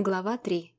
Глава 3.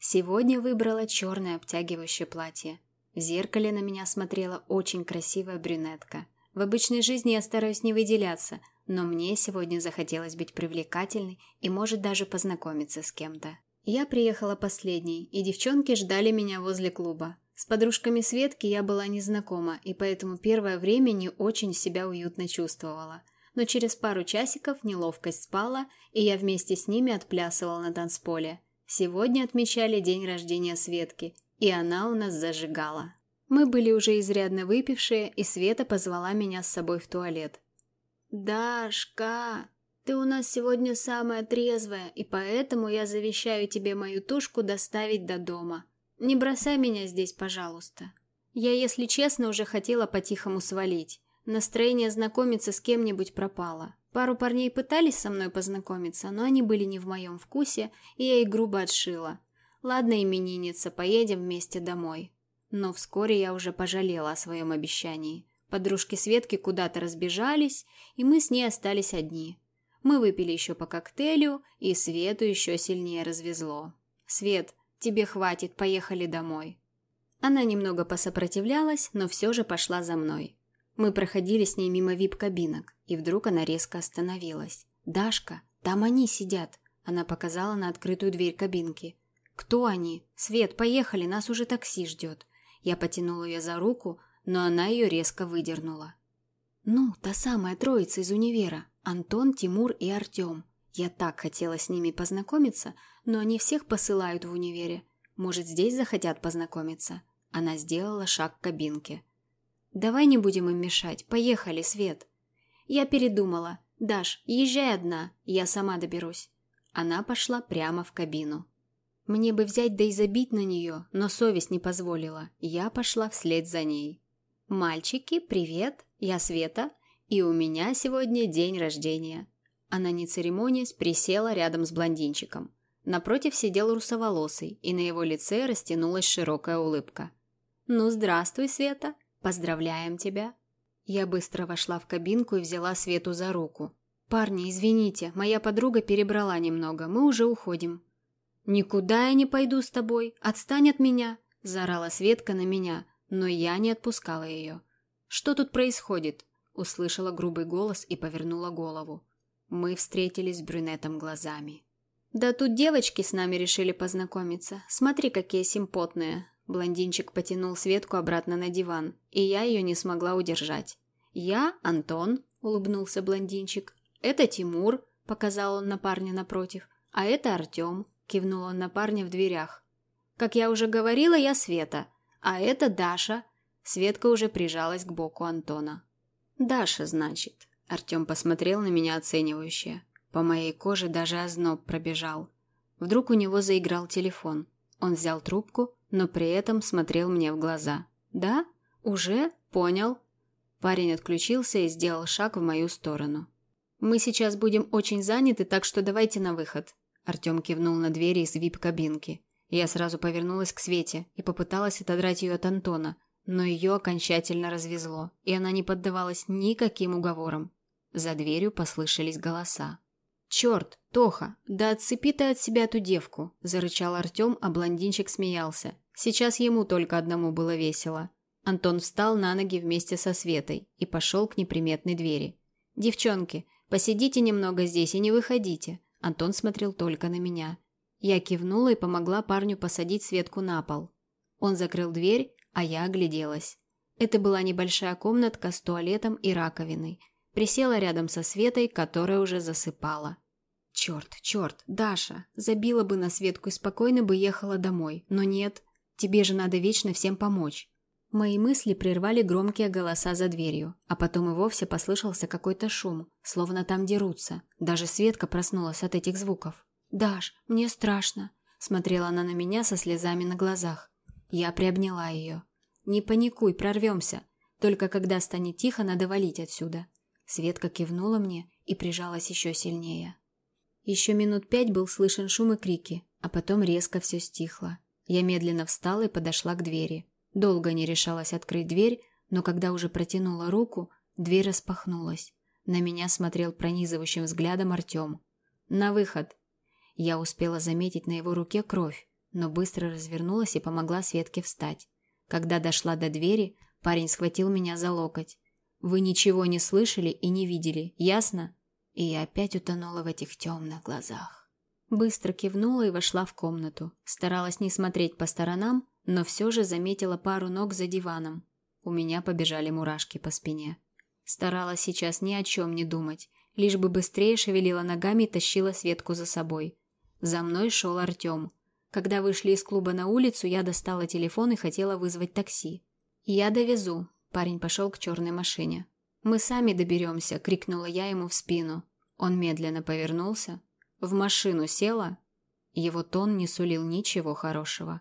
Сегодня выбрала черное обтягивающее платье. В зеркале на меня смотрела очень красивая брюнетка. В обычной жизни я стараюсь не выделяться, но мне сегодня захотелось быть привлекательной и, может, даже познакомиться с кем-то. Я приехала последней, и девчонки ждали меня возле клуба. С подружками Светки я была незнакома, и поэтому первое время не очень себя уютно чувствовала – но через пару часиков неловкость спала, и я вместе с ними отплясывала на танцполе. Сегодня отмечали день рождения Светки, и она у нас зажигала. Мы были уже изрядно выпившие, и Света позвала меня с собой в туалет. «Дашка, ты у нас сегодня самая трезвая, и поэтому я завещаю тебе мою тушку доставить до дома. Не бросай меня здесь, пожалуйста. Я, если честно, уже хотела по-тихому свалить. Настроение знакомиться с кем-нибудь пропало. Пару парней пытались со мной познакомиться, но они были не в моем вкусе, и я их грубо отшила. Ладно, именинница, поедем вместе домой. Но вскоре я уже пожалела о своем обещании. Подружки Светки куда-то разбежались, и мы с ней остались одни. Мы выпили еще по коктейлю, и Свету еще сильнее развезло. «Свет, тебе хватит, поехали домой». Она немного посопротивлялась, но все же пошла за мной. Мы проходили с ней мимо вип-кабинок, и вдруг она резко остановилась. «Дашка, там они сидят!» Она показала на открытую дверь кабинки. «Кто они? Свет, поехали, нас уже такси ждет!» Я потянула ее за руку, но она ее резко выдернула. «Ну, та самая троица из универа. Антон, Тимур и Артем. Я так хотела с ними познакомиться, но они всех посылают в универе. Может, здесь захотят познакомиться?» Она сделала шаг к кабинке. Давай не будем им мешать. Поехали, Свет. Я передумала. Даш, езжай одна, я сама доберусь. Она пошла прямо в кабину. Мне бы взять да и забить на нее, но совесть не позволила. Я пошла вслед за ней. «Мальчики, привет! Я Света, и у меня сегодня день рождения». Она, не церемонясь, присела рядом с блондинчиком. Напротив сидел русоволосый, и на его лице растянулась широкая улыбка. «Ну, здравствуй, Света!» «Поздравляем тебя!» Я быстро вошла в кабинку и взяла Свету за руку. «Парни, извините, моя подруга перебрала немного, мы уже уходим». «Никуда я не пойду с тобой, отстань от меня!» – заорала Светка на меня, но я не отпускала ее. «Что тут происходит?» – услышала грубый голос и повернула голову. Мы встретились с брюнетом глазами. «Да тут девочки с нами решили познакомиться. Смотри, какие симпотные. Блондинчик потянул Светку обратно на диван, и я ее не смогла удержать. «Я Антон», — улыбнулся блондинчик. «Это Тимур», — показал он на парня напротив. «А это Артем», — кивнул он на парня в дверях. «Как я уже говорила, я Света. А это Даша». Светка уже прижалась к боку Антона. «Даша, значит». Артем посмотрел на меня оценивающе. По моей коже даже озноб пробежал. Вдруг у него заиграл телефон. Он взял трубку но при этом смотрел мне в глаза. «Да? Уже? Понял». Парень отключился и сделал шаг в мою сторону. «Мы сейчас будем очень заняты, так что давайте на выход». Артем кивнул на двери из вип-кабинки. Я сразу повернулась к Свете и попыталась отодрать ее от Антона, но ее окончательно развезло, и она не поддавалась никаким уговорам. За дверью послышались голоса. «Черт, Тоха, да отцепи ты от себя эту девку!» – зарычал Артем, а блондинчик смеялся. Сейчас ему только одному было весело. Антон встал на ноги вместе со Светой и пошел к неприметной двери. «Девчонки, посидите немного здесь и не выходите!» Антон смотрел только на меня. Я кивнула и помогла парню посадить Светку на пол. Он закрыл дверь, а я огляделась. Это была небольшая комнатка с туалетом и раковиной. Присела рядом со Светой, которая уже засыпала. Черт, черт, Даша, забила бы на Светку и спокойно бы ехала домой. Но нет, тебе же надо вечно всем помочь. Мои мысли прервали громкие голоса за дверью, а потом и вовсе послышался какой-то шум, словно там дерутся. Даже Светка проснулась от этих звуков. «Даш, мне страшно», – смотрела она на меня со слезами на глазах. Я приобняла ее. «Не паникуй, прорвемся. Только когда станет тихо, надо валить отсюда». Светка кивнула мне и прижалась еще сильнее. Еще минут пять был слышен шум и крики, а потом резко все стихло. Я медленно встала и подошла к двери. Долго не решалась открыть дверь, но когда уже протянула руку, дверь распахнулась. На меня смотрел пронизывающим взглядом Артем. «На выход!» Я успела заметить на его руке кровь, но быстро развернулась и помогла Светке встать. Когда дошла до двери, парень схватил меня за локоть. «Вы ничего не слышали и не видели, ясно?» И опять утонула в этих темных глазах. Быстро кивнула и вошла в комнату. Старалась не смотреть по сторонам, но все же заметила пару ног за диваном. У меня побежали мурашки по спине. Старалась сейчас ни о чем не думать, лишь бы быстрее шевелила ногами и тащила Светку за собой. За мной шел Артем. Когда вышли из клуба на улицу, я достала телефон и хотела вызвать такси. «Я довезу», – парень пошел к черной машине. «Мы сами доберемся», – крикнула я ему в спину. Он медленно повернулся. В машину села. Его тон не сулил ничего хорошего.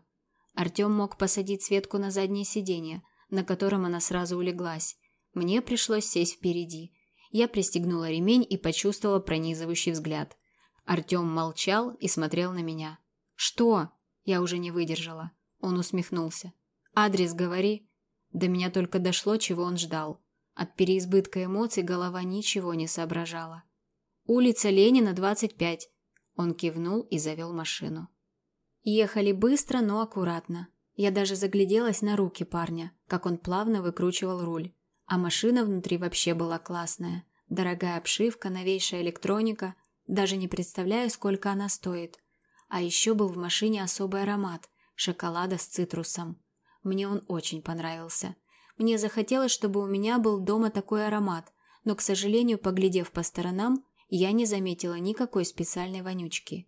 Артем мог посадить Светку на заднее сиденье, на котором она сразу улеглась. Мне пришлось сесть впереди. Я пристегнула ремень и почувствовала пронизывающий взгляд. Артем молчал и смотрел на меня. «Что?» Я уже не выдержала. Он усмехнулся. «Адрес говори». До меня только дошло, чего он ждал. От переизбытка эмоций голова ничего не соображала. «Улица Ленина, 25». Он кивнул и завел машину. Ехали быстро, но аккуратно. Я даже загляделась на руки парня, как он плавно выкручивал руль. А машина внутри вообще была классная. Дорогая обшивка, новейшая электроника. Даже не представляю, сколько она стоит. А еще был в машине особый аромат – шоколада с цитрусом. Мне он очень понравился. Мне захотелось, чтобы у меня был дома такой аромат, но, к сожалению, поглядев по сторонам, я не заметила никакой специальной вонючки.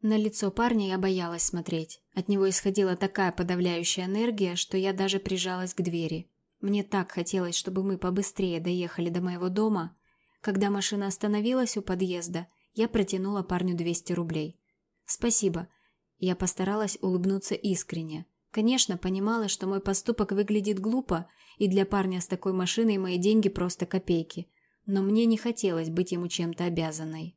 На лицо парня я боялась смотреть. От него исходила такая подавляющая энергия, что я даже прижалась к двери. Мне так хотелось, чтобы мы побыстрее доехали до моего дома. Когда машина остановилась у подъезда, я протянула парню 200 рублей. «Спасибо». Я постаралась улыбнуться искренне. Конечно, понимала, что мой поступок выглядит глупо, и для парня с такой машиной мои деньги просто копейки. Но мне не хотелось быть ему чем-то обязанной.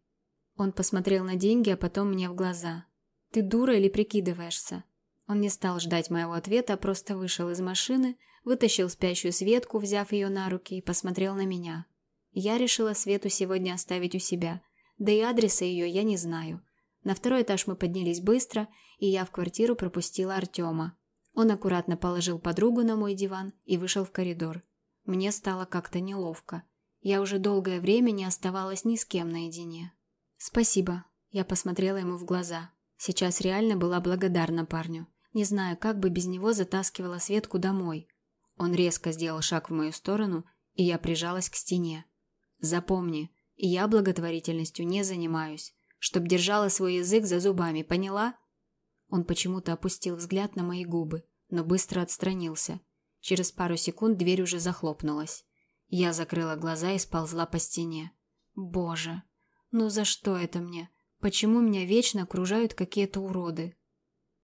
Он посмотрел на деньги, а потом мне в глаза. «Ты дура или прикидываешься?» Он не стал ждать моего ответа, а просто вышел из машины, вытащил спящую Светку, взяв ее на руки, и посмотрел на меня. Я решила Свету сегодня оставить у себя, да и адреса ее я не знаю. На второй этаж мы поднялись быстро, и я в квартиру пропустила Артема. Он аккуратно положил подругу на мой диван и вышел в коридор. Мне стало как-то неловко. Я уже долгое время не оставалась ни с кем наедине. «Спасибо», – я посмотрела ему в глаза. Сейчас реально была благодарна парню. Не знаю, как бы без него затаскивала Светку домой. Он резко сделал шаг в мою сторону, и я прижалась к стене. «Запомни, я благотворительностью не занимаюсь. Чтоб держала свой язык за зубами, поняла?» Он почему-то опустил взгляд на мои губы, но быстро отстранился. Через пару секунд дверь уже захлопнулась. Я закрыла глаза и сползла по стене. «Боже, ну за что это мне? Почему меня вечно окружают какие-то уроды?»